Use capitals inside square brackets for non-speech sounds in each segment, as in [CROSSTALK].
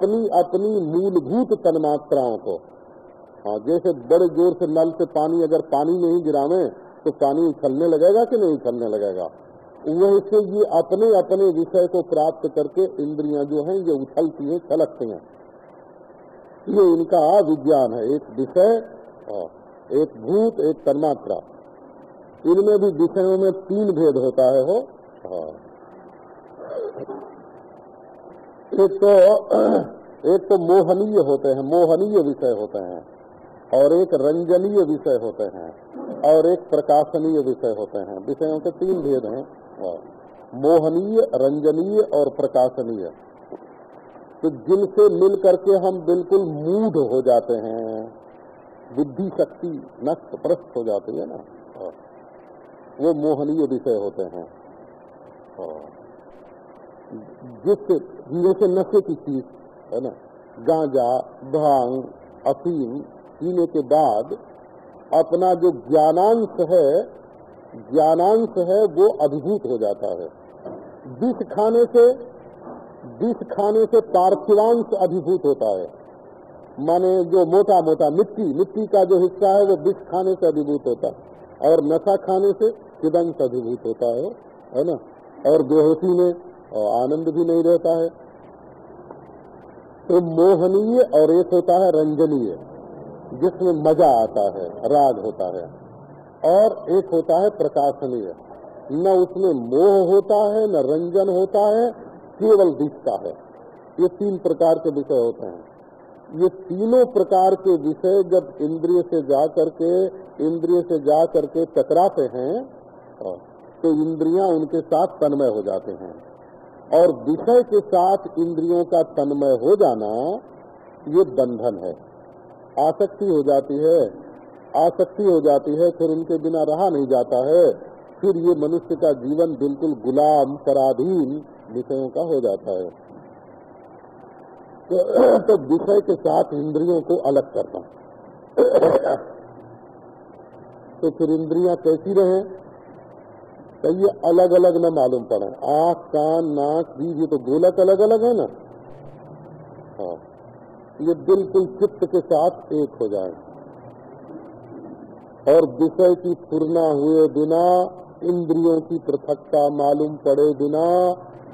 अपनी अपनी मूलभूत तन्मात्राओं को। हाँ जैसे बड़े ज़ोर से नल से पानी अगर पानी नहीं गिरावे तो पानी उछलने लगेगा कि नहीं उछलने लगेगा? वैसे ये अपने अपने विषय को प्राप्त करके इंद्रियाँ जो हैं, ये उछलती हैं, छलकती हैं। ये इनका विज्ञान है। एक विषय एक भूत, एक तन्मात्रा। इनमें भी विषयों में तीन भेद होता है हो। एक तो एक तो मोहनीय होते हैं, मोहनीय विषय होते हैं, और एक रंजनीय विषय होते हैं, और एक प्रकाशनीय विषय होते हैं। विषयों के तीन भेद हैं। मोहनीय, रंजनीय और प्रकाशनीय। तो जिनसे मिल करके हम बिल्कुल मूढ़ हो जाते हैं बुद्धि शक्ति नष्ट प्रस्त हो जाती है ना। वो मोहनीय विषय होते हैं। जिससे जैसे नशे की चीज़ है ना? गांजा, भाँग, अफीम, पीने के बाद अपना जो ज्ञानांश है ज्ञानांश है, वो अभिभूत हो जाता है। विष खाने से, विष खाने से पार्थिवांश अभिभूत होता है। माने जो मोटा मोटा मिट्टी मिट्टी का जो हिस्सा है, वो विष खाने से अभिभूत होता है। और नशा खाने से चिदंश अभिभूत होता है है ना? और बेहोशी में आनंद भी नहीं रहता है। तो मोहनीय और एक होता है रंजनीय, जिसमें मज़ा आता है, राग होता है, और एक होता है प्रकाशनीय। न उसमें मोह होता है, न रंजन होता है, केवल दिखता है। ये तीन प्रकार के विषय होते हैं। ये तीनों प्रकार के विषय जब इंद्रिय से जा करके, इंद्रिय से जा करके टकराते हैं तो इंद्रियाँ उनके साथ तन्मय हो जाते हैं। और विषय के साथ इंद्रियों का तन्मय हो जाना ये बंधन है। आसक्ति हो जाती है। आसक्ति हो जाती है फिर उनके बिना रहा नहीं जाता है। फिर ये मनुष्य का जीवन बिल्कुल गुलाम पराधीन विषयों का हो जाता है। तो, तो विषय के साथ इंद्रियों को अलग करना। तो फिर इंद्रियाँ कैसी रहे? तो ये अलग अलग न मालूम पड़े। आख, कान, नाक जीव ये तो गोलक अलग अलग है ना? हाँ। ये बिल्कुल चित्त के साथ एक हो जाए। और विषय की पूर्णा हुए बिना, इंद्रियों की पृथकता मालूम पड़े बिना,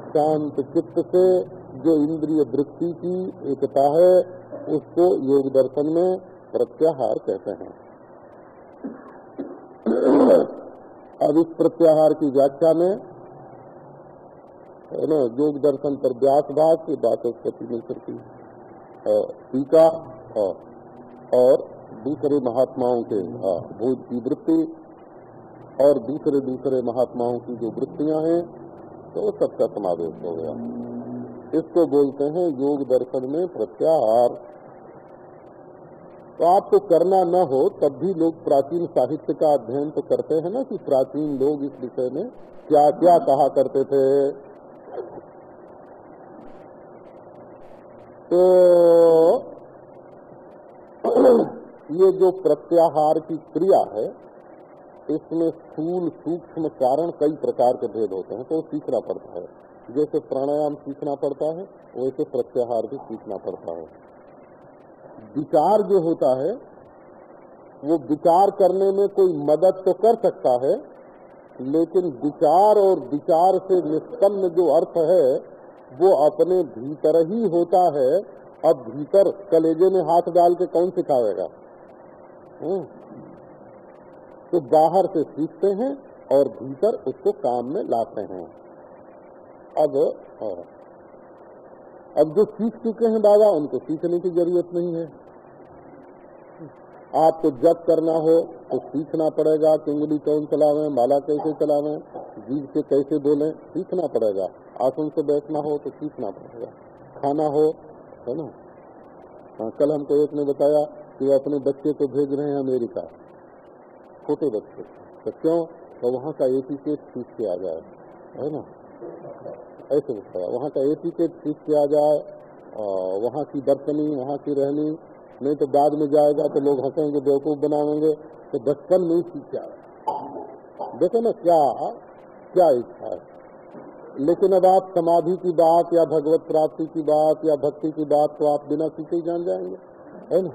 शांत चित्त से जो इंद्रिय वृत्ति की एकता है, उसको योग दर्शन में प्रत्याहार कहते हैं। अब इस प्रत्याहार की व्याख्या में, है ना, योग दर्शन पर व्यास भाग की उत्पत्ति मिल सकती है। टीका, और दूसरे महात्माओं के भोज की वृत्ति, और दूसरे दूसरे महात्माओं की जो वृत्तियाँ हैं तो सबका समावेश हो गया। इसको बोलते हैं योग दर्शन में प्रत्याहार। तो आपको करना न हो, तब भी लोग प्राचीन साहित्य का अध्ययन तो करते हैं ना कि प्राचीन लोग इस विषय में क्या क्या कहा करते थे। तो [CLEARS THROAT] ये जो प्रत्याहार की क्रिया है, इसमें स्थूल सूक्ष्म कारण कई प्रकार के भेद होते हैं। तो सीखना पड़ता है। जैसे प्राणायाम सीखना पड़ता है, वैसे प्रत्याहार भी सीखना पड़ता है। विचार जो होता है, वो विचार करने में कोई मदद तो कर सकता है, लेकिन विचार और विचार से निष्पन्न जो अर्थ है, वो अपने भीतर ही होता है अब भीतर कलेजे में हाथ डाल के कौन सिखाएगा हम्म। तो बाहर से सीखते हैं और भीतर उसको काम में लाते हैं अब हाँ। अब जो सीख चुके हैं बाबा उनको सीखने की ज़रूरत नहीं है। आपको जब करना हो तो सीखना पड़ेगा कि उंगली कौन चलावे माला कैसे चलावे जीव से कैसे बोले सीखना पड़ेगा। आसन से बैठना हो तो सीखना पड़ेगा। खाना हो है ना? हाँ, कल हमको एक ने बताया कि अपने बच्चे को भेज रहे हैं अमेरिका। छोटे बच्चे। तो क्यों? तो वहाँ का एटीकेट सीख के आ जाए। है ना? ऐसे बताया वहाँ का सीख के आ जाए वहाँ की बर्तनी वहाँ की रहनी, नहीं तो बाद में जाएगा तो लोग हंसेंगे, बेवकूफ़ बनाएँगे तो बचपन नहीं सीख के आए देखो ना क्या क्या इच्छा है। लेकिन अब आप समाधि की बात या भगवत प्राप्ति की बात या भक्ति की बात तो आप बिना सीखे ही जान जाएँगे। है ना?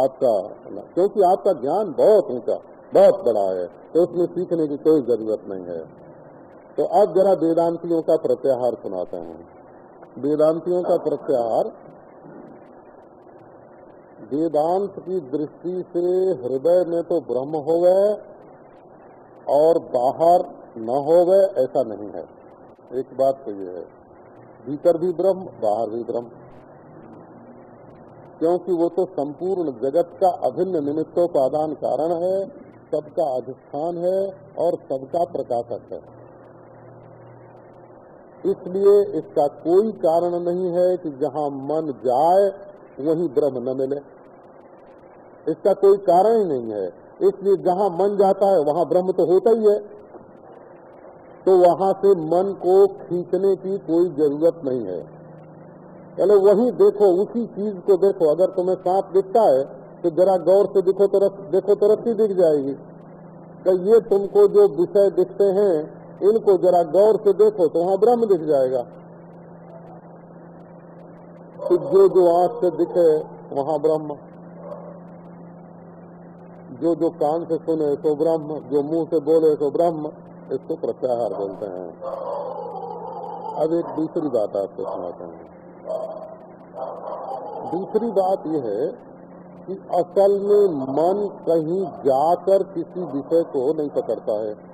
आपका, ना। क्योंकि आपका ज्ञान बहुत ऊँचा, बहुत बड़ा है तो उसमें सीखने की कोई ज़रूरत नहीं है। तो अब जरा वेदांतियों का प्रत्याहार सुनाते हैं। वेदांतियों का प्रत्याहार। वेदांत की दृष्टि से हृदय में तो ब्रह्म हो गए और बाहर न हो गए ऐसा नहीं है। एक बात तो ये है, भीतर भी ब्रह्म, बाहर भी ब्रह्म। क्योंकि वो तो संपूर्ण जगत का अभिन्न निमित्तों निमित्तोपादान कारण है, सबका अधिष्ठान है और सबका प्रकाशक है। इसलिए इसका कोई कारण नहीं है कि जहाँ मन जाए वहीं ब्रह्म न मिले। इसका कोई कारण ही नहीं है। इसलिए जहाँ मन जाता है वहाँ ब्रह्म तो होता ही है। तो वहाँ से मन को खींचने की कोई ज़रूरत नहीं है। चलो वही देखो उसी चीज़ को देखो। अगर तुम्हें सांप दिखता है तो जरा गौर से देखो तो रस, देखो तो रस्सी दिख जाएगी। तो ये तुमको जो विषय दिखते हैं इनको जरा गौर से देखो तो वहाँ ब्रह्म दिख जाएगा। तो जो जो आँख से दिखे, वहाँ ब्रह्म। जो जो कान से सुने तो ब्रह्म। जो मुँह से बोले तो ब्रह्म। इसको प्रत्याहार बोलते हैं। अब एक दूसरी बात आपको सुनाते हैं। दूसरी बात यह है कि असल में मन कहीं जाकर किसी विषय को नहीं पकड़ता है।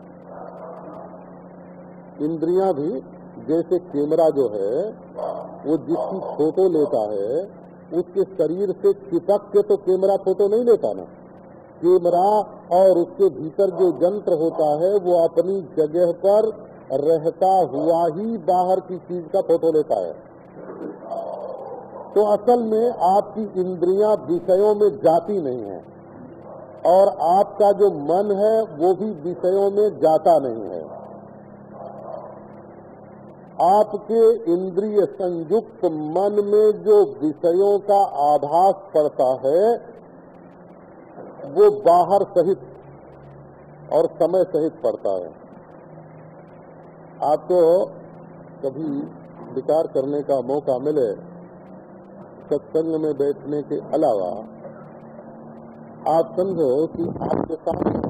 इंद्रियाँ भी, जैसे कैमरा जो है, वो जिसकी फ़ोटो लेता है, उसके शरीर से चिपक के तो कैमरा फ़ोटो नहीं लेता ना। कैमरा और उसके भीतर जो यंत्र होता है, वो अपनी जगह पर रहता हुआ ही बाहर की चीज़ का फ़ोटो लेता है। तो असल में आपकी इंद्रियाँ विषयों में जाती नहीं है, और आपका जो मन है, वो भी विषयों में जाता नहीं है। आपके इंद्रिय संयुक्त मन में जो विषयों का आभास पड़ता है, वो बाहर सहित और समय सहित पड़ता है। आपको कभी विचार करने का मौका मिले, सत्संग में बैठने के अलावा, आप समझो कि आपके सामने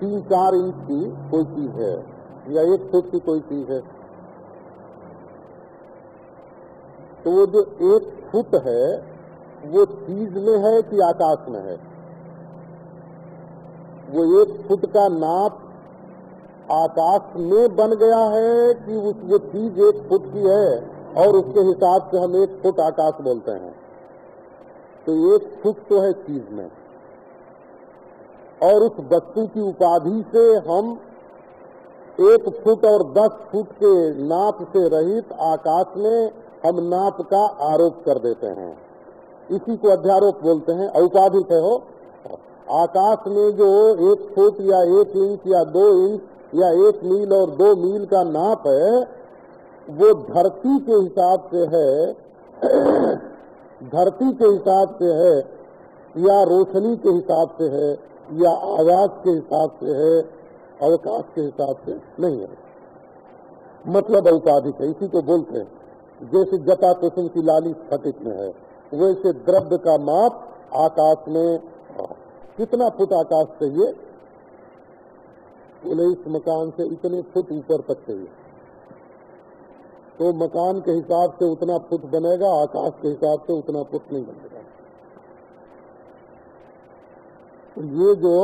तीन चार इंच की कोई चीज़ है, या एक फुट की कोई चीज़ है। तो वो जो एक फुट है, वो चीज़ में है कि आकाश में है? वो एक फुट का नाप आकाश में बन गया है कि उस, वो चीज़ एक फुट की है, और उसके हिसाब से हम एक फुट आकाश बोलते हैं। तो एक फुट तो है चीज़ में। और उस वस्तु की उपाधि से हम एक फुट और दस फुट के नाप से रहित आकाश में हम नाप का आरोप कर देते हैं। इसी को अध्यारोप बोलते हैं। औपाधिक है हो आकाश में जो एक फुट या एक इंच या दो इंच या एक मील और दो मील का नाप है, वो धरती के हिसाब से है, [CLEARS THROAT] धरती के हिसाब से है या रोशनी के हिसाब से है या आवाज़ के हिसाब से है, अवकाश के हिसाब से नहीं है। मतलब औपाधिक है, इसी को बोलते हैं। जैसे जटा कुसुम की लाली स्फटिक में है, वैसे द्रव्य का माप आकाश में कितना फुट आकाश चाहिए? बोले, इस मकान से इतने फुट ऊपर तक चाहिए। तो मकान के हिसाब से उतना फुट बनेगा, आकाश के हिसाब से उतना फुट नहीं बनेगा तो ये जो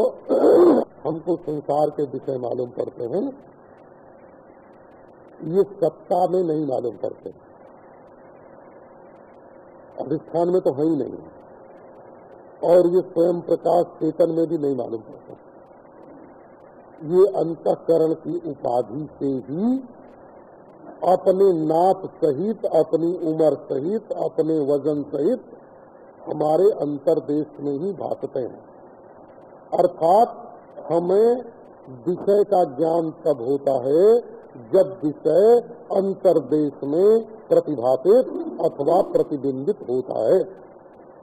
हमको संसार के विषय मालूम करते हैं, ये सत्ता में नहीं मालूम करते अधिष्ठान में तो है ही नहीं। और ये स्वयं प्रकाश चेतन में भी नहीं मालूम करते ये अंतकरण की उपाधि से ही अपने नाप सहित, अपनी उम्र सहित, अपने वज़न सहित हमारे अंतरदेश में ही भागते हैं। अर्थात हमें विषय का ज्ञान तब होता है जब विषय अंतर्देश में प्रतिभाषित अथवा प्रतिबिंबित होता है।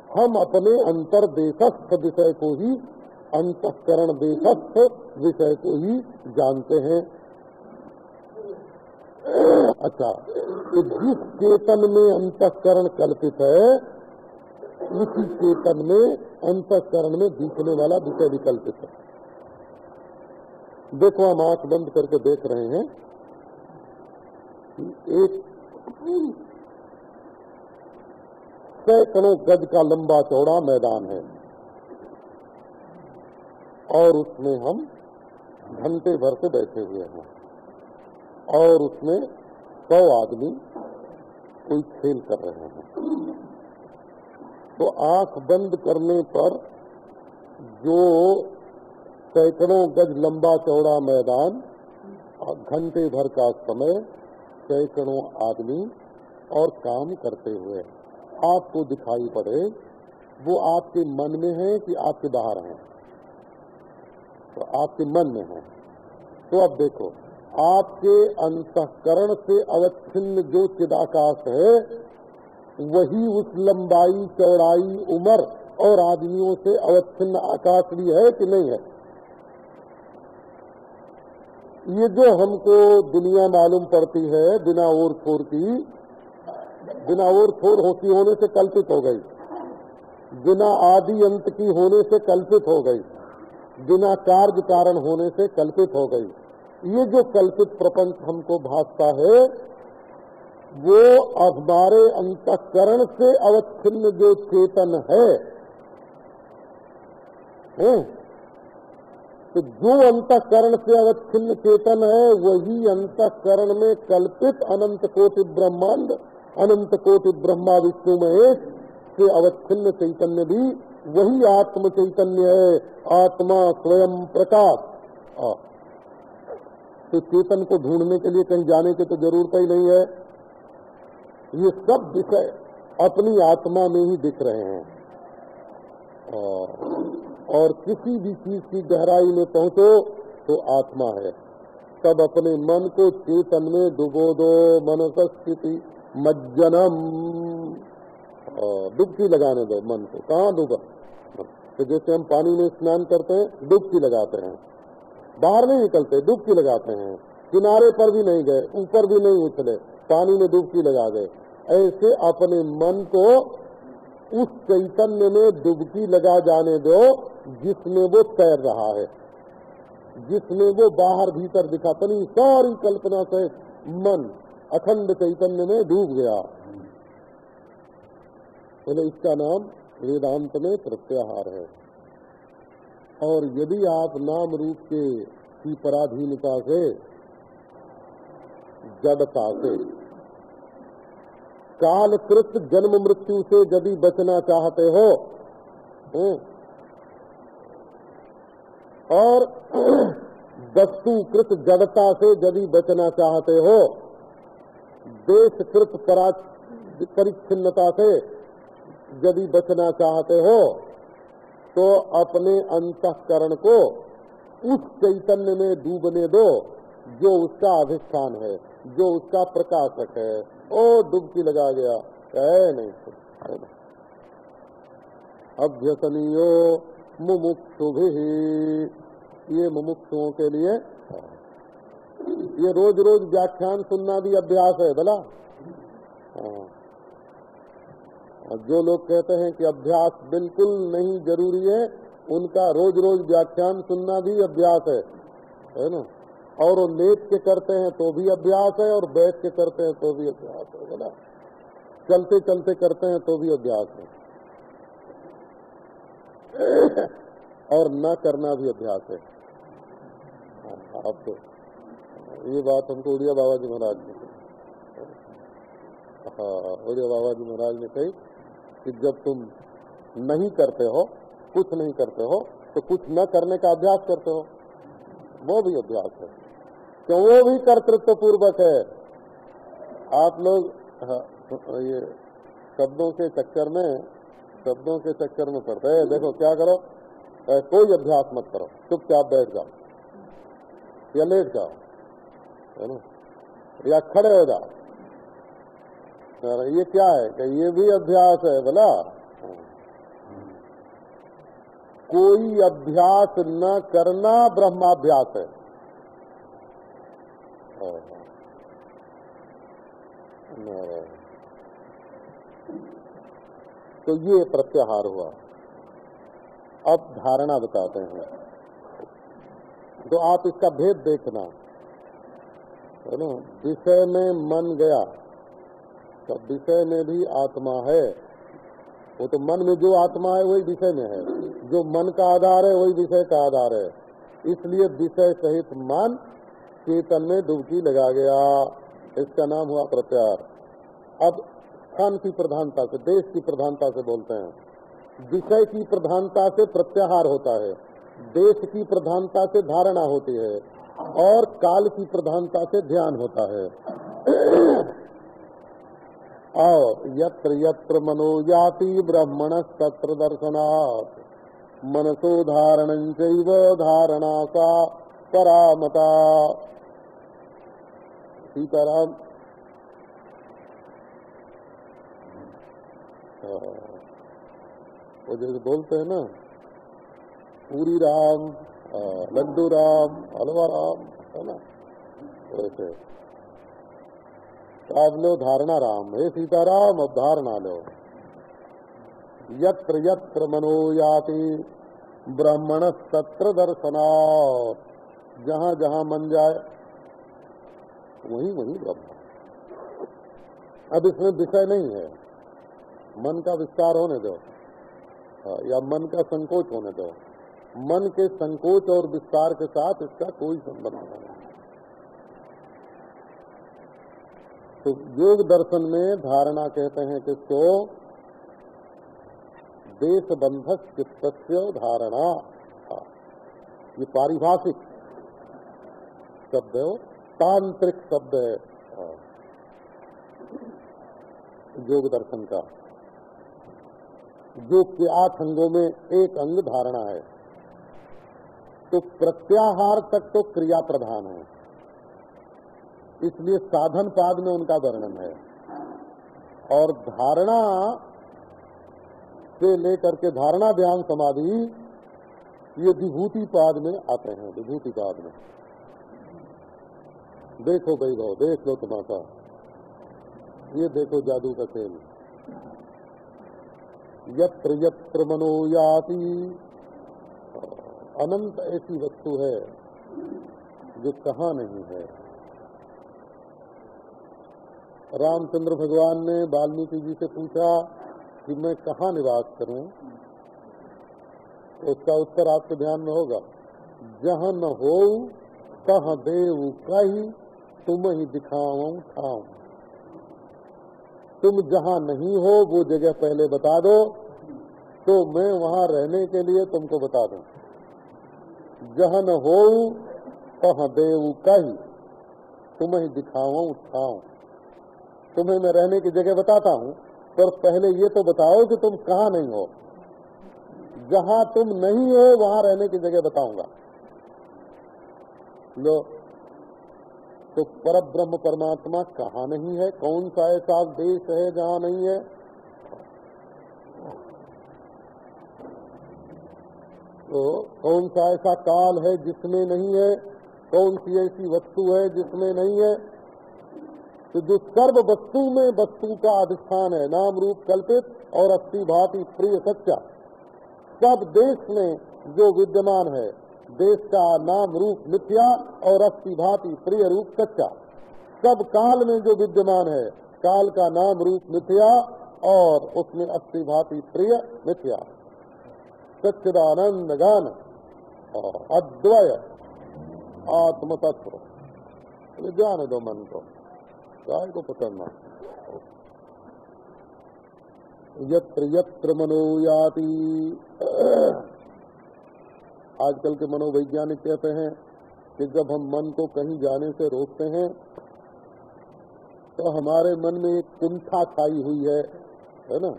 हम अपने अंतर्देशस्थ विषय को ही, अंतकरण देशस्थ विषय को ही जानते हैं। अच्छा तो जिस चेतन में अंतकरण कल्पित है उसी चेतन में, अंतकरण में दिखने वाला विषय विकल्पित है। देखो, हम आँख बंद करके देख रहे हैं। एक सैकड़ों गज का लंबा चौड़ा मैदान है। और उसमें हम घंटे भर से बैठे हुए हैं। और उसमें सौ आदमी कोई खेल कर रहे हैं। तो आँख बंद करने पर जो सैकड़ों गज लंबा चौड़ा मैदान घंटे भर का समय सैकड़ों आदमी और काम करते हुए आपको दिखाई पड़े, वो आपके मन में है कि आपके बाहर है? तो आपके मन में है। तो अब देखो, आपके अंतकरण से अवच्छिन्न जो चिदाकाश है वही उस लंबाई, चौड़ाई, उम्र और आदमियों से अवच्छिन्न आकाश भी है कि नहीं है? ये जो हमको दुनिया मालूम पड़ती है, बिना और छोर की, बिना और छोर होती होने से कल्पित हो गई। बिना आदि अंत की होने से कल्पित हो गई। बिना कार्य कारण होने से कल्पित हो गई। ये जो कल्पित प्रपंच हमको भासता है वो हमारे अंतकरण से अवच्छिन्न जो चेतन है, है? तो जो अंतकरण से अवच्छिन्न चेतन है वही अंतकरण में कल्पित अनंत कोटि ब्रह्मांड अनंत कोटि ब्रह्मा विष्णु महेश से अवच्छिन्न चैतन्य भी वही आत्म चैतन्य है आत्मा स्वयं प्रकाश तो चेतन को ढूँढने के लिए कहीं जाने की तो ज़रूरत ही नहीं है ये सब विषय अपनी आत्मा में ही दिख रहे हैं। और किसी भी चीज़ की गहराई में पहुंचो तो आत्मा है। तब अपने मन को चेतन में डुबो दो मनस स्थिति मज्जनम डुबकी लगाने दो मन को। कहाँ डूबा? तो जैसे हम पानी में स्नान करते हैं, डुबकी लगाते हैं। बाहर नहीं निकलते, डुबकी लगाते हैं। किनारे पर भी नहीं गए, ऊपर भी नहीं उछले पानी में डुबकी लगा गए। ऐसे अपने मन को उस चैतन्य में डुबकी लगा जाने दो जिसमें वो तैर रहा है, जिसमें वो बाहर भीतर दिखाता नहीं सारी कल्पना से मन अखंड चैतन्य में डूब गया। बोले, इसका नाम वेदांत में प्रत्याहार है। और यदि आप नाम रूप के की पराधीनता से जड़ता से। कालकृत जन्म मृत्यु से यदि बचना चाहते हो और [CLEARS THROAT] वस्तुकृत जड़ता से यदि बचना चाहते हो, देशकृत परिच्छिन्नता से यदि बचना चाहते हो तो अपने अंतकरण को उस चैतन्य में डूबने दो। जो उसका अधिष्ठान है, जो उसका प्रकाशक है, ओ, डुबकी लगा गया। है नहीं अभ्यसनीयो मुमुक्षु भी ये मुमुक्षुओं के लिए ये रोज रोज व्याख्यान सुनना भी अभ्यास है, भला? हाँ। जो लोग कहते हैं कि अभ्यास बिल्कुल नहीं ज़रूरी है, उनका रोज रोज व्याख्यान सुनना भी अभ्यास है है ना? और वो लेट के करते हैं तो भी अभ्यास है, और बैठ के करते हैं तो भी अभ्यास है बोला चलते चलते करते हैं तो भी अभ्यास है। [LAUGHS] और न करना भी अभ्यास है। अब तो ये बात हमको उड़िया बाबा जी महाराज ने कही। हाँ उड़िया बाबा जी महाराज ने कही कि जब तुम नहीं करते हो, कुछ नहीं करते हो तो कुछ न करने का अभ्यास करते हो, वो भी अभ्यास है। क्यों वो भी कर्तृत्व पूर्वक है। आप लोग हाँ, ये शब्दों के चक्कर में शब्दों के चक्कर में पड़ते हैं। देखो क्या करो? कोई अभ्यास मत करो। चुपचाप बैठ जाओ। या लेट जाओ। है ना? या खड़े हो जाओ। ये क्या है कि ये भी अभ्यास है बोला कोई अभ्यास न करना ब्रह्माभ्यास है। तो ये प्रत्याहार हुआ। अब धारणा बताते हैं। तो आप इसका भेद देखना। है ना? विषय में मन गया तो विषय में भी आत्मा है। वो तो मन में जो आत्मा है, वही विषय में है। जो मन का आधार है, वही विषय का आधार है। इसलिए विषय सहित मन चेतन में डुबकी लगा गया। इसका नाम हुआ प्रत्यार। अब स्थान की प्रधानता से, देश की प्रधानता से बोलते हैं। विषय की प्रधानता से प्रत्याहार होता है। देश की प्रधानता से धारणा होती है। और काल की प्रधानता से ध्यान होता है। [CLEARS THROAT] और यत्र यत्र मनो जाति ब्रह्मण तत्र दर्शनात्। मनसो धारण धारणा का परामता सीताराम। वो जैसे बोलते हैं ना, पूरी राम लड्डू राम, हलवा राम, है ना? वैसे अब लो, धारणा राम। हे सीताराम, अब धारणा लो। यत्र यत्र मनो याति ब्राह्मण सत्र दर्शना जहाँ जहाँ मन जाए, वही वही ब्रह्म। अब इसमें विषय नहीं है। मन का विस्तार होने दो या मन का संकोच होने दो। मन के संकोच और विस्तार के साथ इसका कोई संबंध नहीं तो योग दर्शन में धारणा कहते हैं कि तो देश बंधक चित्त धारणा ये पारिभाषिक शब्द है वो, तांत्रिक शब्द है। योग दर्शन का। जो के आठ अंगों में एक अंग धारणा है। तो प्रत्याहार तक तो क्रिया प्रधान है। इसलिए साधन पाद में उनका वर्णन है। और धारणा से लेकर के धारणा, ध्यान, समाधि, ये विभूति पाद में आते हैं, विभूति पाद में। देखो भाई भाव, देख लो तुम्हारा ये देखो जादू का खेल। यत्र यत्र मनो याति। अनंत ऐसी वस्तु है जो कहा नहीं है। रामचंद्र भगवान ने वाल्मीकि जी से पूछा कि मैं कहा निवास करूँ? उसका उत्तर आपके ध्यान में होगा। जहाँ न हो कह देव कही तुम ही दिखाओ ठाऊ तुम जहाँ नहीं हो, वो जगह पहले बता दो तो मैं वहाँ रहने के लिए तुमको बता दूँ। जहाँ न हो कह देव कही तुम्हें दिखाओ उठाओ तुम्हें मैं रहने की जगह बताता हूँ, पर पहले ये तो बताओ कि तुम कहाँ नहीं हो। जहाँ तुम नहीं हो, वहाँ रहने की जगह बताऊँगा। लो तो पर ब्रह्म परमात्मा कहा नहीं है? कौन सा ऐसा देश है जहाँ नहीं है? तो कौन सा ऐसा काल है जिसमें नहीं है? कौन सी ऐसी वस्तु है जिसमें नहीं है? तो जो सर्व वस्तु में वस्तु का अधिष्ठान है, नाम रूप कल्पित और अस्थि भाति प्रिय सच्चा, सब देश में जो विद्यमान है देश का नाम रूप मिथ्या और अस्थि भाति प्रिय रूप सच्चा। सब काल में जो विद्यमान है, काल का नाम रूप मिथ्या और उसमें अस्थि भाति प्रिय मिथ्या। सच्चिदानंद गान अद्वय आत्म तत्व जाने दो मन को। काय को पकड़ना। यत्र यत्र मनोयाति आजकल के मनोवैज्ञानिक कहते हैं कि जब हम मन को कहीं जाने से रोकते हैं तो हमारे मन में एक कुंठा छाई हुई है है ना?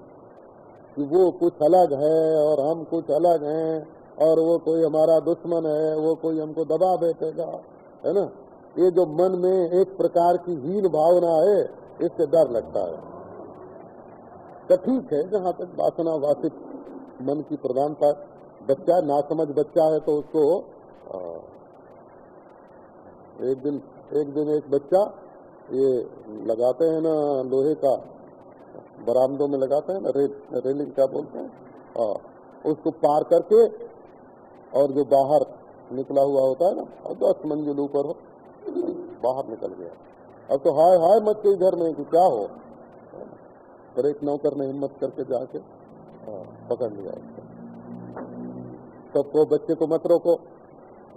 कि वो कुछ अलग है और हम कुछ अलग हैं और वो कोई हमारा दुश्मन है, वो कोई हमको दबा बैठेगा, है ना? ये जो मन में एक प्रकार की हीन भावना है, इससे डर लगता है। तो ठीक है, जहाँ तक वासना वासित मन की प्रधानता बच्चा ना समझ बच्चा है तो उसको एक दिन एक दिन एक बच्चा ये लगाते हैं ना लोहे का बरामदों में लगाते हैं ना रे, रेलिंग क्या बोलते हैं? आ, उसको पार करके और जो बाहर निकला हुआ होता है ना और दस मंजिल ऊपर हो बाहर निकल गया। अब तो हाय हाय मत के इधर में कि क्या हो? पर एक नौकर ने हिम्मत करके जाके पकड़ लिया। उसको सबको, बच्चे को मत रोको।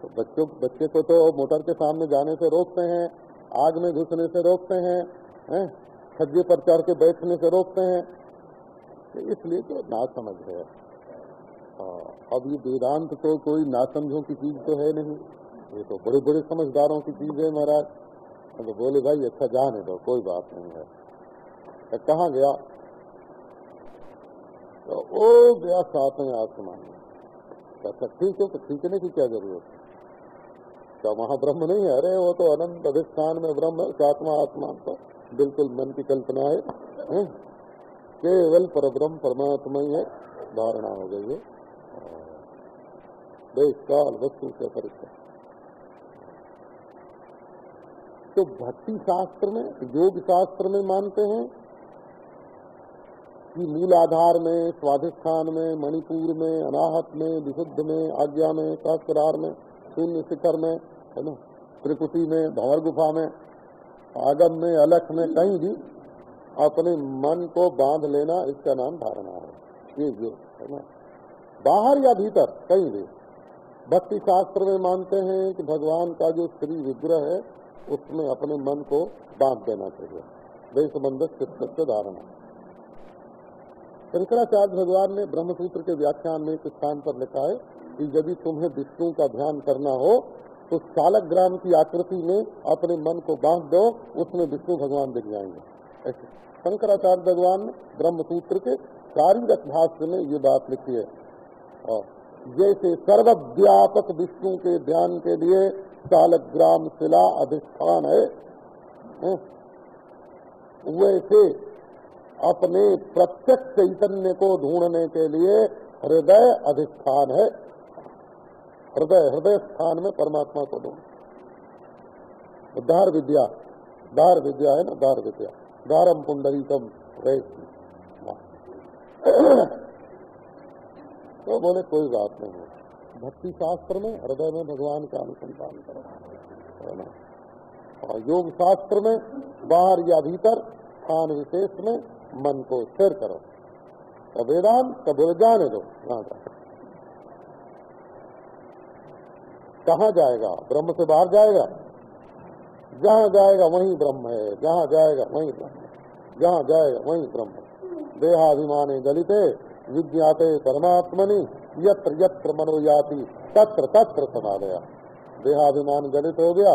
तो बच्चों, बच्चे को तो मोटर के सामने जाने से रोकते हैं, आग में घुसने से रोकते हैं हैं? छज्जे पर चढ़ के बैठने से रोकते हैं। तो इसलिए तो ना समझ है, अब ये वेदांत तो कोई नासमझों की चीज़ तो है नहीं। ये तो बड़े बड़े समझदारों की चीज़ है महाराज। तो बोले, भाई अच्छा जाने दो, कोई बात नहीं है। तो कहाँ गया? तो ओ गया में आसमान में। अच्छा ठीक है तो ठीकने की क्या ज़रूरत है? क्या वहाँ ब्रह्म नहीं है? अरे, वो तो अनंत अधिष्ठान में ब्रह्म है सातवा आसमान तो बिल्कुल मन की कल्पना है? केवल पर ब्रह्म परमात्मा ही है, धारणा हो गई है। देश काल वस्तु से परीक्षा तो भक्ति शास्त्र में, योग शास्त्र में मानते हैं कि मूल आधार में, स्वाधिष्ठान में, मणिपुर में, अनाहत में, विशुद्ध में, आज्ञा में, शास्त्रार में, शून्य शिखर में, है ना, त्रिकुटी में भंवर गुफा में, आगम में, अलख में, कहीं भी अपने मन को बाँध लेना इसका नाम धारणा है। ये जो, है ना, बाहर या भीतर, कहीं भी। भक्ति शास्त्र में मानते हैं कि भगवान का जो श्री विग्रह है, उसमें अपने मन को बाँध देना चाहिए। वैस बंध चित्त धारणा। शंकराचार्य भगवान ने ब्रह्मसूत्र के व्याख्यान में एक स्थान पर लिखा है कि यदि तुम्हें विष्णु का ध्यान करना हो तो चालक ग्राम की आकृति में अपने मन को बाँध दो, उसमें विष्णु भगवान दिख जाएँगे। शंकराचार्य भगवान ने ब्रह्मसूत्र के शारीरक भाष्य में ये बात लिखी है। और जैसे सर्वव्यापक विष्णु के ध्यान के लिए चालक सालग्राम शिला अधिष्ठान है, वैसे अपने प्रत्यक्ष चैतन्य को ढूँढने के लिए हृदय अधिष्ठान है। हृदय हृदय स्थान में परमात्मा को ढूंढ। दार विद्या दार विद्या है ना, दार विद्या। दारम पुंडरीकम तो बोले, कोई बात नहीं है। भक्ति शास्त्र में हृदय में भगवान का अनुसंधान करो। और योग शास्त्र में बाहर या भीतर, स्थान विशेष में मन को स्थिर करो। तो वेदांत बोले जाने दो कहाँ जाएगा, ब्रह्म से बाहर जाएगा। जहाँ जाएगा, वहीं ब्रह्म है। जहाँ जाएगा, वहीं ब्रह्म है। जहाँ जाएगा, वहीं ब्रह्म देहाभिमान दलित परमात्मनि, यत्र यत्र मनोयाति, तत्र तत्र समा गया देहाभिमान गलित हो गया,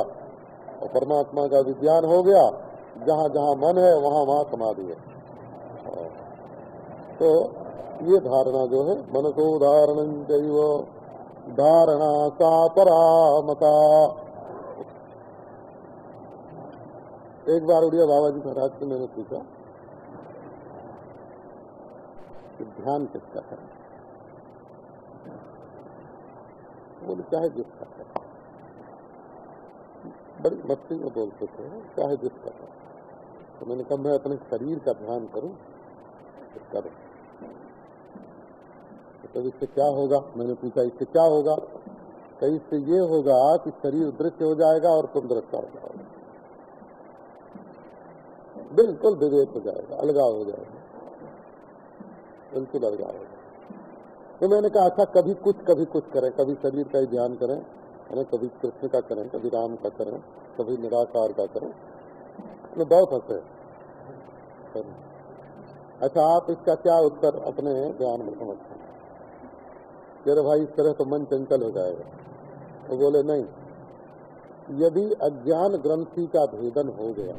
और परमात्मा का विज्ञान हो गया। जहाँ जहाँ मन है, वहाँ वहाँ समाधि है। तो ये धारणा जो है मनसो धारण धारणा सा परामता एक बार उड़िया बाबा जी महाराज से मैंने पूछा कि ध्यान किसका है बोले, चाहे जिसका है बड़ी मस्ती में बोलते थे, चाहे जिसका है तो मैंने कहा, मैं अपने शरीर का ध्यान करूँ करूँ। तो इससे क्या होगा? मैंने पूछा, इससे क्या होगा? तो इससे ये होगा कि शरीर दृश्य हो जाएगा और तुम दृष्टा हो जाओगे बिल्कुल विवेक हो जाएगा, अलगाव हो जाएगा। बिल्कुल अलग आएगा तो मैंने कहा अच्छा कभी कुछ कभी कुछ करें, कभी शरीर का ही ध्यान करें, है कभी कृष्ण का करें, कभी राम का करें, कभी निराकार का करें। बहुत हंसे। अच्छा आप इसका क्या उत्तर अपने ध्यान में समझते हैं? भाई, इस तरह तो मन चंचल हो जाएगा। तो बोले, नहीं, यदि अज्ञान ग्रंथि का भेदन हो गया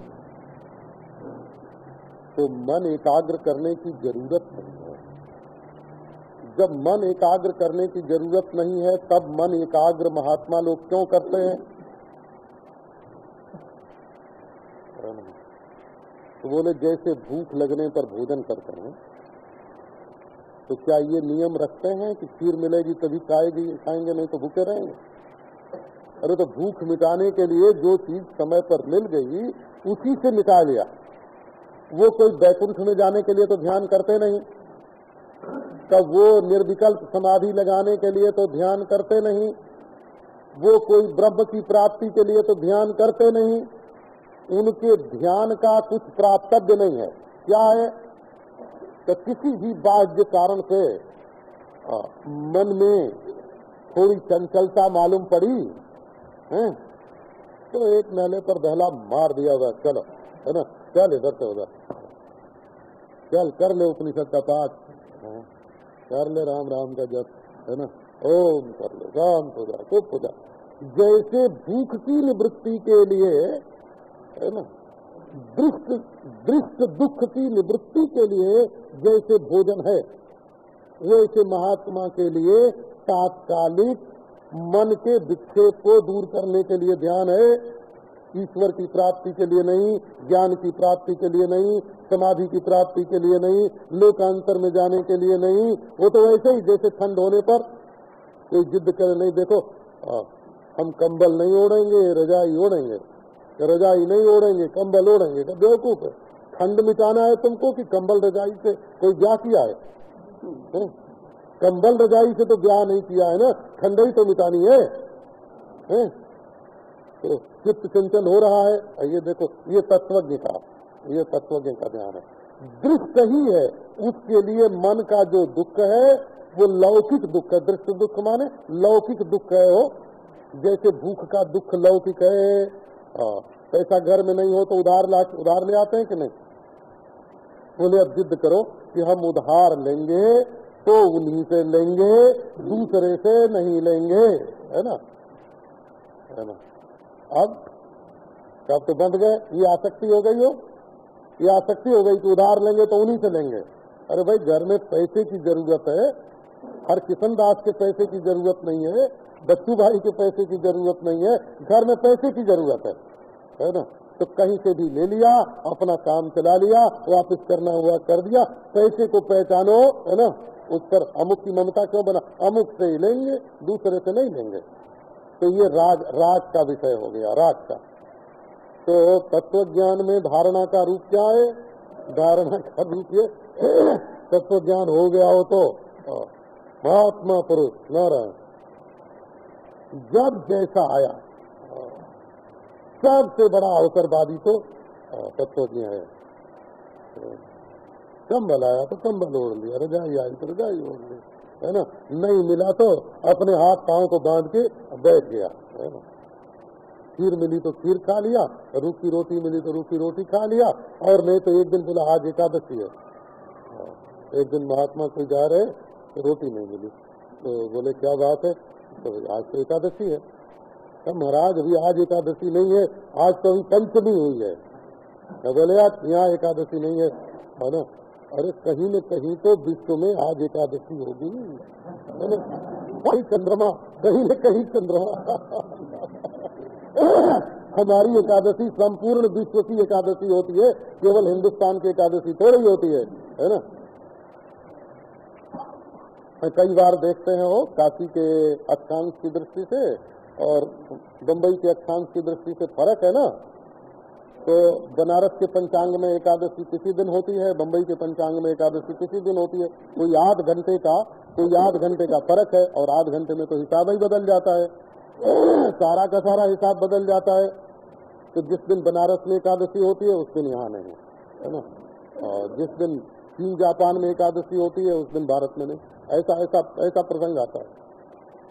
तो मन एकाग्र करने की ज़रूरत नहीं है। जब मन एकाग्र करने की ज़रूरत नहीं है, तब मन एकाग्र महात्मा लोग क्यों करते हैं? तो बोले, जैसे भूख लगने पर भोजन करते हैं तो क्या ये नियम रखते हैं कि खीर मिलेगी तभी खाएगी, खाएँगे, नहीं तो भूखे रहेंगे? अरे तो भूख मिटाने के लिए जो चीज़ समय पर मिल गई, उसी से मिटा लिया। वो कोई बैकुंठ में जाने के लिए तो ध्यान करते नहीं। तब वो निर्विकल्प समाधि लगाने के लिए तो ध्यान करते नहीं। वो कोई ब्रह्म की प्राप्ति के लिए तो ध्यान करते नहीं। उनके ध्यान का कुछ प्राप्तव्य नहीं है। क्या है? तो किसी भी बाह्य कारण से मन में थोड़ी चंचलता मालूम पड़ी है? तो एक नाले पर दहला मार दिया हुआ चलो है ना? चल इधर से उधर। चल कर ले उपनिषद का पाठ। हाँ, कर ले राम राम का जप है ना? ओम कर ले राम पूजा जा चुप हो जैसे भूख की निवृत्ति के लिए है। ना दृष्ट दृष्ट दुख की निवृत्ति के लिए जैसे भोजन है वैसे महात्मा के लिए तात्कालिक मन के विक्षेप को दूर करने के लिए ध्यान है। ईश्वर की प्राप्ति के लिए नहीं ज्ञान की प्राप्ति के लिए नहीं समाधि की प्राप्ति के लिए नहीं लोकांतर में जाने के लिए नहीं। वो तो वैसे ही जैसे ठंड होने पर कोई जिद करे नहीं देखो आ, हम कंबल नहीं ओढ़ेंगे रजाई ओढ़ेंगे। रजाई नहीं ओढ़ेंगे कंबल ओढ़ेंगे। तो बेवकूफ़ है। ठंड मिटाना है तुमको कि कंबल रजाई से कोई ब्याह किया है? कंबल रजाई से तो ब्याह नहीं किया है ना? ठंड ही तो मिटानी है? तो चित्त चिंतन हो रहा है। ये देखो ये तत्वज्ञ का ये तत्वज्ञ का ध्यान है। दृश्य ही है। उसके लिए मन का जो दुख है वो लौकिक दुख है। दृश्य दुख माने लौकिक दुख है वो। जैसे भूख का दुख लौकिक हाँ, पैसा घर में नहीं हो तो उधार ला, उधार ले आते हैं कि नहीं? बोले, अब जिद करो कि हम उधार लेंगे तो उन्हीं से लेंगे, दूसरे से नहीं लेंगे। है ना? है ना? अब सब तो बंद गए, ये आसक्ति हो गई हो। ये आसक्ति हो गई कि उधार लेंगे तो उन्हीं से लेंगे। अरे भाई, घर में पैसे की ज़रूरत है हर किशन दास के पैसे की ज़रूरत नहीं है बच्चू भाई के पैसे की ज़रूरत नहीं है, घर में पैसे की ज़रूरत है। है ना? तो कहीं से भी ले लिया, अपना काम चला लिया, वापस करना हुआ कर दिया, पैसे को पहचानो, है ना? उस पर अमुक की ममता क्यों बना? अमुक से ही लेंगे, दूसरे से नहीं लेंगे। तो ये राज राज का विषय हो गया, राज का। तो तत्व ज्ञान में धारणा का रूप क्या है? धारणा का रूप ये तत्व ज्ञान हो गया हो तो महात्मा पुरुष नारायण। जब जैसा आया, सबसे बड़ा अवसरवादी तो तत्वज्ञ है। कंबल आया तो कम्बल ओढ़ लिया रजाई आई तो रजाई ओढ़ ली है ना? नहीं मिला तो अपने हाथ पाँव को बाँध के बैठ गया, है ना? खीर मिली तो खीर खा लिया, रूखी रोटी मिली तो रूखी रोटी खा लिया, और नहीं तो एक दिन बोला, आज एकादशी है। एक दिन महात्मा कोई जा रहे रोटी नहीं मिली। तो बोले, क्या बात है? तो आज तो एकादशी है। तो महाराज, अभी आज एकादशी नहीं है, आज तो अभी पंचमी हुई है। तो बोले, आज यहाँ एकादशी नहीं है। है ना अरे कहीं न कहीं तो विश्व में आज एकादशी होगी। कहीं चंद्रमा, कहीं न कहीं चंद्रमा। [LAUGHS] हमारी एकादशी संपूर्ण विश्व की एकादशी होती है, केवल हिंदुस्तान की एकादशी थोड़ी होती है है ना? कई बार देखते हैं वो, काशी के अक्षांश की दृष्टि से और बम्बई के अक्षांश की दृष्टि से फ़र्क है ना? तो बनारस के पंचांग में एकादशी किसी दिन होती है बम्बई के पंचांग में एकादशी किसी दिन होती है? कोई आध घंटे का कोई आध घंटे का फ़र्क है और आध घंटे में तो हिसाब ही बदल जाता है। सारा का सारा हिसाब बदल जाता है। तो जिस दिन बनारस में एकादशी होती है, उस दिन यहाँ नहीं है ना? और जिस दिन चीन जापान में एकादशी होती है, उस दिन भारत में नहीं। ऐसा ऐसा ऐसा प्रसंग आता है।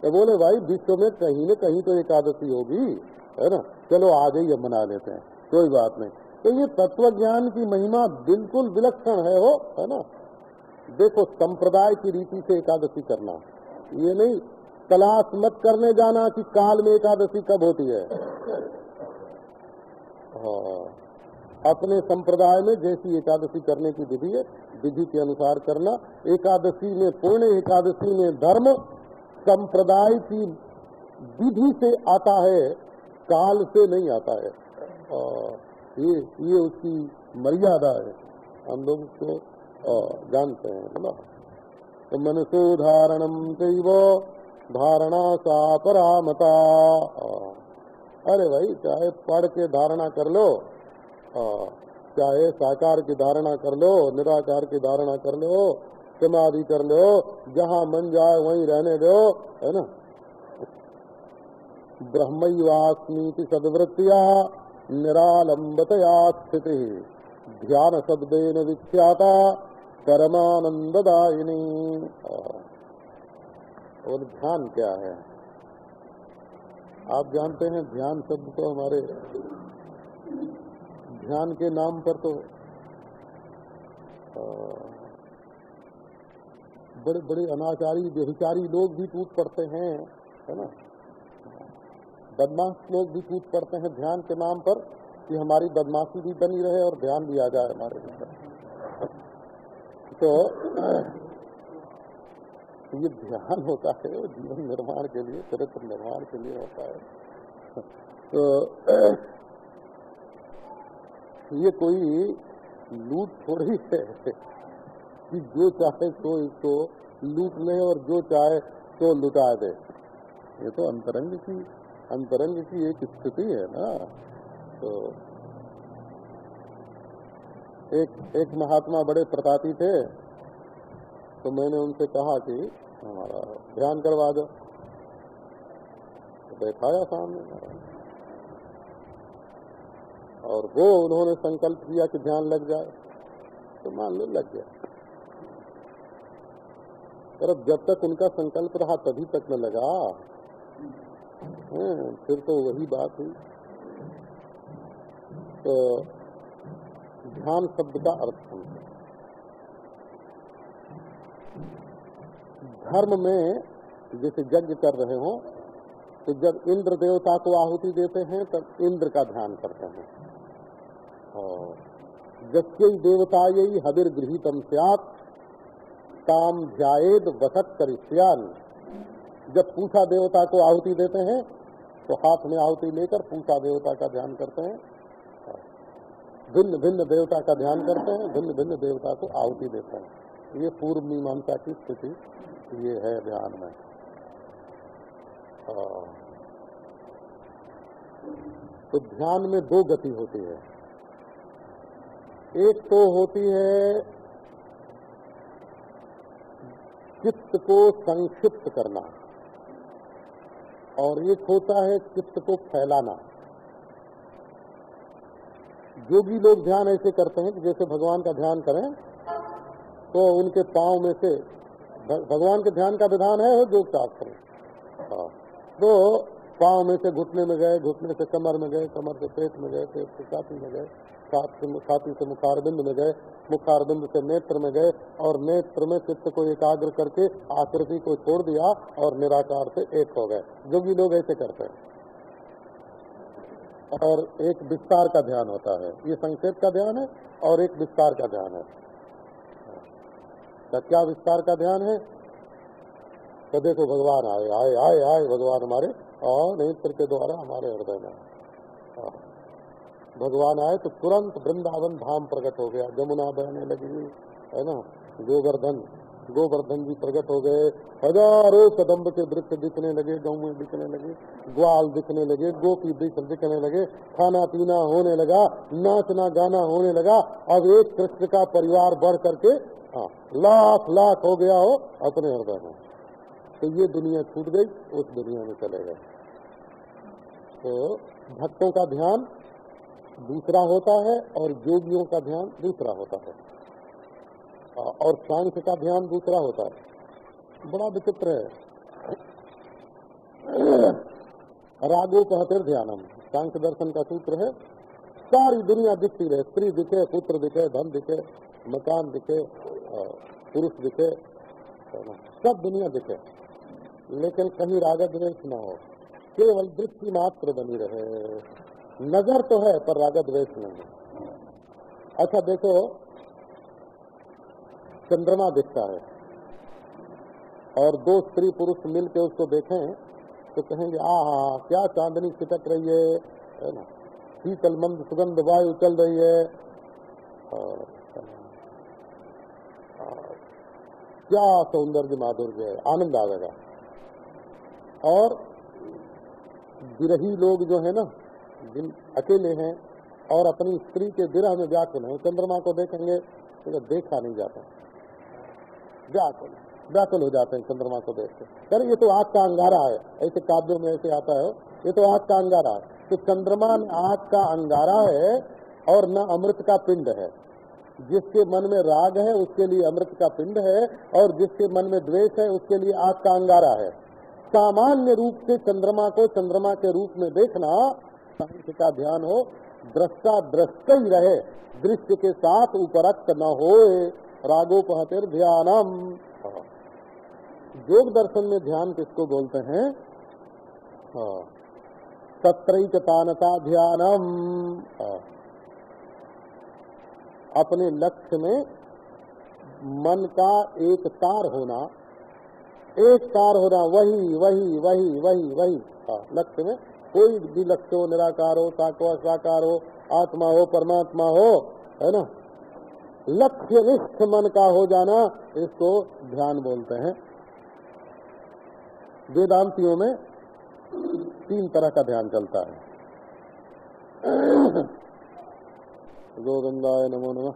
तो बोले, भाई, विश्व में कहीं न कहीं तो एकादशी होगी, है ना? चलो ही हम मना लेते हैं, कोई बात नहीं। तो ये तत्व ज्ञान की महिमा बिल्कुल विलक्षण है, हो, है ना? देखो, संप्रदाय की रीति से एकादशी करना, ये नहीं, तलाश मत करने जाना कि काल में एकादशी कब होती है। हाँ अपने संप्रदाय में जैसी एकादशी करने की विधि है विधि के अनुसार करना। एकादशी में पूर्ण एकादशी में धर्म। संप्रदाय की विधि से आता है, काल से नहीं आता है। ये ये उसकी मर्यादा है। हम लोग उसको जानते हैं ना? तो मनसोधारणम चैव धारणा सा परामता। अरे भाई, चाहे पढ़ के धारणा कर लो। चाहे साकार की धारणा कर लो, निराकार की धारणा कर लो, समाधि कर लो, जहाँ मन जाए वहीं रहने दो, है ना? ब्रह्मवास्मीति सदवृत्तिया निरालंबतया स्थिति, ध्यान शब्देन विख्याता परमानंददायिनी। और ध्यान क्या है? आप जानते हैं ध्यान शब्द तो हमारे ध्यान के नाम पर तो बड़े बड़े अनाचारी, व्यभिचारी लोग भी टूट पड़ते हैं, है ना? बदमाश लोग भी टूट पड़ते हैं ध्यान के नाम पर कि हमारी बदमाशी भी बनी रहे और ध्यान भी आ जाए हमारे भीतर तो ये ध्यान होता है, जीवन निर्माण के लिए, चरित्र निर्माण के लिए होता है। तो ये कोई लूट थोड़ी है। कि जो चाहे तो इसको लूट ले और जो चाहे तो लुटा दे। ये तो अंतरंग की अंतरंग की एक स्थिति है ना। तो एक एक महात्मा बड़े प्रतापी थे। तो मैंने उनसे कहा कि, हमारा ध्यान करवा दो। तो बैठाया सामने। और वो उन्होंने संकल्प किया कि ध्यान लग जाए तो मान लो लग गया। पर अब जब तक उनका संकल्प रहा, तभी तक न लगा। फिर तो वही बात हुई। तो ध्यान शब्द का अर्थ समझे धर्म में जैसे यज्ञ कर रहे हो तो जब इंद्र देवता को आहुति देते हैं, तब इंद्र का ध्यान करते हैं। जस्य देवता यही हबिर गृहितम सियात ध्याद वसत करिष्यान जब पूछा देवता को आहुति देते हैं तो हाथ में आहुति लेकर पूछा देवता का ध्यान करते हैं। भिन्न भिन्न देवता का ध्यान करते हैं, भिन्न भिन्न देवता को आहुति देते हैं। ये पूर्व मीमांसा की स्थिति ये है ध्यान में। तो ध्यान में दो गति होती है। एक तो होती है चित्त को संक्षिप्त करना, और एक होता है चित्त को फैलाना जो भी लोग ध्यान ऐसे करते हैं कि जैसे भगवान का ध्यान करें तो उनके पाँव में से भगवान के ध्यान का विधान है योग शास्त्र हाँ। तो पाँव में से घुटने में गए, घुटने से कमर में गए, कमर से पेट में गए, पेट से छाती में गए छाती से मुखारबिंद में गए, मुखारबिंद से नेत्र में गए और नेत्र में चित्त को एकाग्र करके आकृति को छोड़ दिया और निराकार से एक हो गए। जो भी लोग ऐसे करते हैं। और एक विस्तार का ध्यान होता है। ये संक्षेप का ध्यान है और एक विस्तार का ध्यान है। तो क्या विस्तार का ध्यान है? तो देखो, भगवान आए आए आए आए, भगवान हमारे और नेत्र के द्वारा हमारे हृदय में भगवान आए तो तुरंत वृंदावन धाम प्रकट हो गया। जमुना बहने लगी, है ना? गोवर्धन गोवर्धन जी प्रकट हो गए। हज़ारों कदम्ब के वृक्ष दिखने लगे गऊ दिखने लगे, ग्वाल दिखने लगे, गोपी दिखने लगे, खाना पीना होने लगा, नाचना गाना होने लगा। अब एक कृष्ण का परिवार बढ़ करके हाँ लाख लाख हो गया हो अपने हृदय में। तो ये दुनिया छूट गई, उस दुनिया में चले गए। तो भक्तों का ध्यान दूसरा होता है और योगियों का ध्यान दूसरा होता है। और सांख्य का ध्यान दूसरा होता है। बड़ा विचित्र है। रागो रागोपहतिर ध्यानम। सांख्य दर्शन का सूत्र है। सारी दुनिया दिखती रहे। स्त्री दिखे, पुत्र दिखे, धन दिखे, मकान दिखे पुरुष दिखे सब दुनिया दिखे। लेकिन कहीं रागत द्वेष न हो। केवल दृष्टि मात्र बनी रहे। नज़र तो है, पर रागत द्वेष नहीं है। अच्छा देखो, चंद्रमा दिखता है, और दो स्त्री पुरुष मिल के उसको देखें तो कहेंगे आ हा क्या चांदनी छिटक रही है। ना? शीतल मंद सुगंध, वायु चल रही है। और क्या सौंदर्य माधुर्य है, आनंद आवेगा और विरही लोग जो है ना जिन अकेले हैं और अपनी स्त्री के विरह में व्याकुल हैं चंद्रमा को देखेंगे तो देखा नहीं जाता। व्याकुल व्याकुल हो जाते हैं चंद्रमा को देख के। अरे ये तो आग का अंगारा है। ऐसे काव्यों में ऐसे आता है, ये तो आग का अंगारा है। तो चंद्रमा में आग का अंगारा है और न अमृत का पिंड है। जिसके मन में राग है, उसके लिए अमृत का पिंड है और जिसके मन में द्वेष है, उसके लिए आग का अंगारा है। सामान्य रूप से चंद्रमा को चंद्रमा के रूप में देखना सांख्य का ध्यान हो, दृष्टा दृष्ट ही रहे दृश्य के साथ उपरक्त न हो रागोपहतिर ध्यानम। योग दर्शन में ध्यान किसको बोलते हैं? सत्रैकतानता ध्यानम। अपने लक्ष्य में मन का एक तार होना, एक तार होना, वही वही वही वही वही लक्ष्य में कोई भी लक्ष्य हो, निराकार हो साको साकार हो आत्मा हो, परमात्मा हो, है ना? लक्ष्य निष्ठ मन का हो जाना इसको ध्यान बोलते हैं। वेदांतियों में तीन तरह का ध्यान चलता है। गोविंदाय नमो नमः।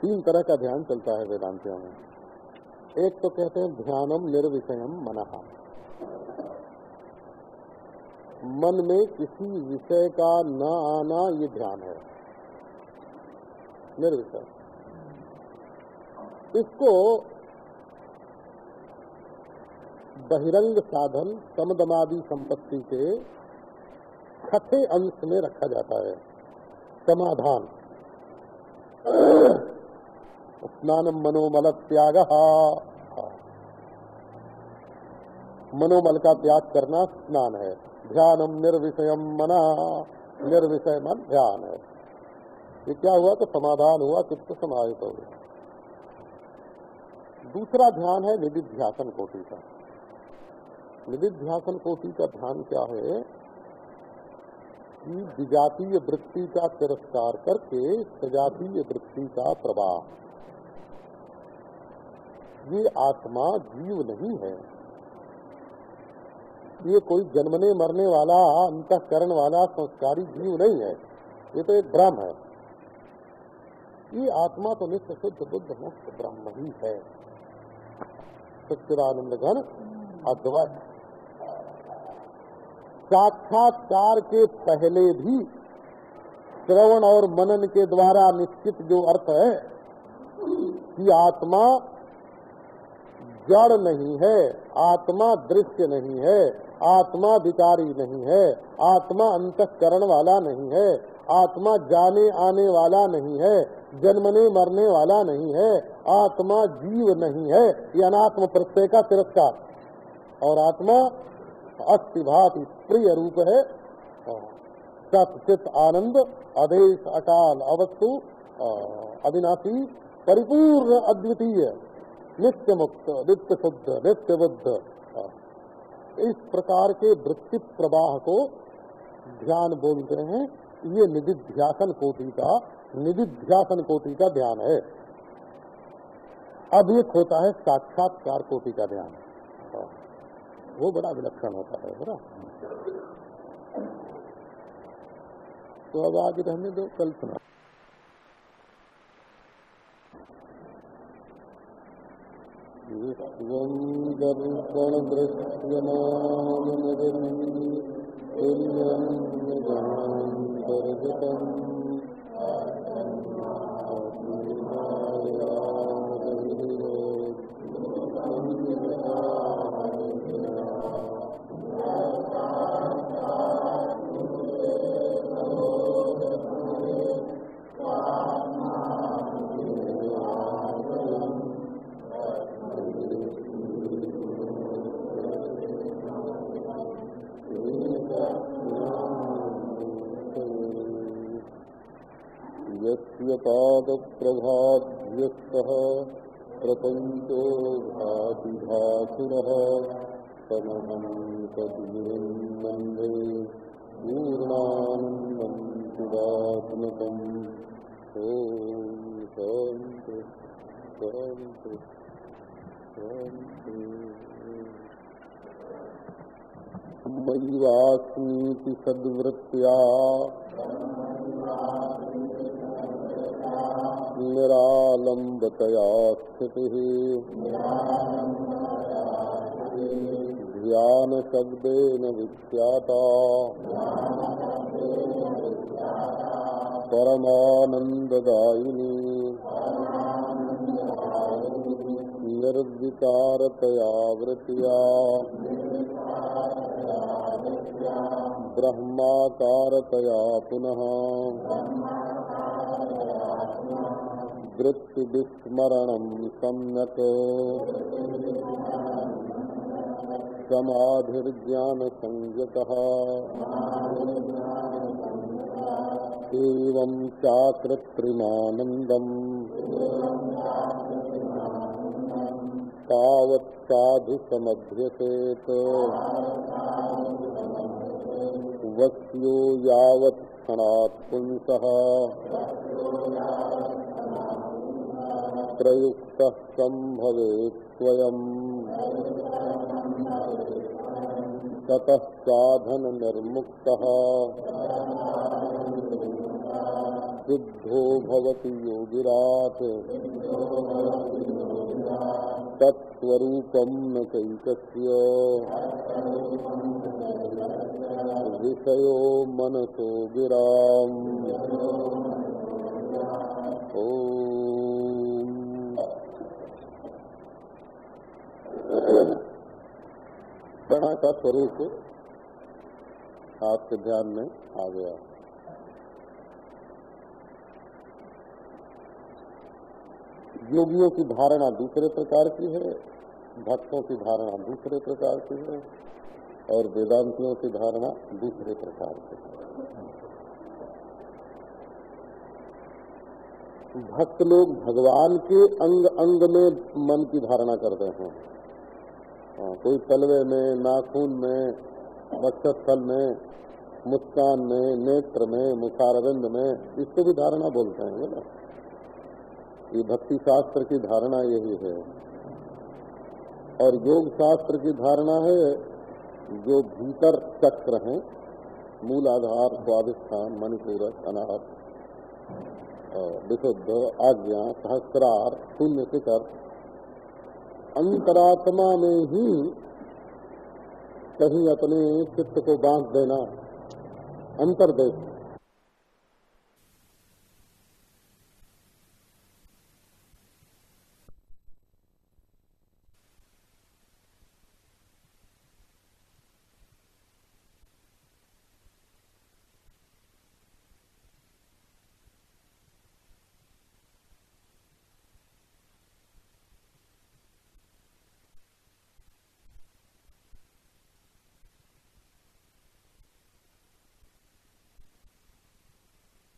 तीन तरह का ध्यान चलता है वेदांतियों में। एक तो कहते हैं ध्यानम निर्विषयम मनहा मन में किसी विषय का न आना, ये ध्यान है। निर्विषय इसको बहिरंग साधन, समदमादि संपत्ति के छठे अंश में रखा जाता है। समाधान। स्नानम मनोमल त्याग मनोमल का त्याग करना स्नान है। ध्यानम निर्विषयम मना, निर्विषय मन ध्यान है। ये क्या हुआ? तो समाधान हुआ, चित्त समाहित हो गया। दूसरा ध्यान है निधिध्यासन कोटि का। निधिध्यासन कोटि का ध्यान क्या है? कि विजातीय वृत्ति का तिरस्कार करके सजातीय वृत्ति का प्रवाह। ये आत्मा जीव नहीं है। ये कोई जन्मने मरने वाला, अंतकरण वाला संस्कारी जीव नहीं है। ये तो एक ब्रह्म है। ये आत्मा तो नित्य शुद्ध बुद्ध मुक्त ब्रह्म ही है। सच्चिदानंद घन अद्वैत। साक्षात्कार के पहले भी श्रवण और मनन के द्वारा निश्चित जो अर्थ है कि आत्मा जड़ नहीं है, आत्मा दृश्य नहीं है, आत्मा विकारी नहीं है, आत्मा अंतकरण वाला नहीं है, आत्मा जाने आने वाला नहीं है, जन्मने मरने वाला नहीं है, आत्मा जीव नहीं है, ये अनात्म प्रत्यय का तिरस्कार। और आत्मा अस्थि भाति प्रिय रूप है सचित आनंद आदेश अकाल अवस्तु अविनाशी, परिपूर्ण अद्वितीय। नित्य मुक्त नित्य शुद्ध नित्य बुद्ध इस प्रकार के वृत्ति प्रवाह को ध्यान बोलते हैं। ये निधिध्यासन कोटि का, निधिध्यासन कोटि का ध्यान है। अब एक होता है साक्षात्कार कोटि का ध्यान। वो बड़ा विलक्षण होता है, बड़ा। तो अब आज रहने दो, कल विश्वं दर्पणदृश्यमानमदिर्निर्यं प्रभाभ्यस्तः प्रपञ्चो भाति भासुरः तमनन्तन्वन्दे पूर्णानन्दम् सुदात्मकम् ॐ शान्ति मयि वास्मीति सद्वृत्त्या निरालम्बतया स्थितिः। ध्यानशब्देन विख्याता। परमानन्ददायिनी। निर्विकारतया वृत्तिया ब्रह्माकारतया पुनः। वृत्तिविस्मरणम् सम्यक्। समाधिर्ज्ञानसंज्ञकः एवं चाकृत्रिमानन्दम्। तावत् साधु समध्यसेत् वस्यो यावत् क्षणात् प्रयुक्तः सम्भवेत् स्वयम् ततः साधननिर्मुक्तः। सिद्धो भवति योगिरात्। तत्स्वरूपं न चैकस्य विषयो मनसो गिराम् प्रणा का स्वरूप आपके ध्यान में आ गया। योगियों की धारणा दूसरे प्रकार की है, भक्तों की धारणा दूसरे प्रकार की है, और वेदांतियों की धारणा दूसरे प्रकार की है। भक्त लोग भगवान के अंग अंग में मन की धारणा करते हैं। कोई तलवे में, नाखून में वक्षस्थल में, मुस्कान में, नेत्र में, मुखारविंद में, इसको भी धारणा बोलते हैं ना ये भक्ति शास्त्र की धारणा यही है। और योग शास्त्र की धारणा है, जो भीतर चक्र है मूल आधार स्वादिष्ठान, मणिपूरक, अनाथ विशुद्ध, आज्ञा, सहस्रार, शून्य शिखर अंतरात्मा में ही कहीं अपने चित्त को बाँध देना अंतर्देश